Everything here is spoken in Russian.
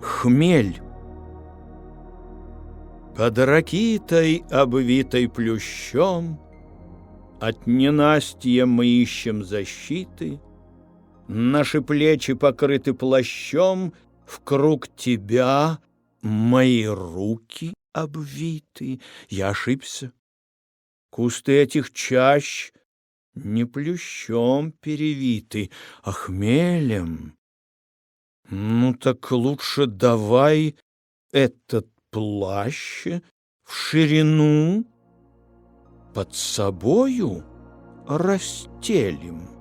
Хмель. Под ракитой, обвитой плющом, От ненастья мы ищем защиты, Наши плечи покрыты плащом, В круг тебя мои руки обвиты. Я ошибся. Кусты этих чащ не плющом перевиты, а хмелем. Ну так лучше давай этот плащ в ширину под собою расстелим.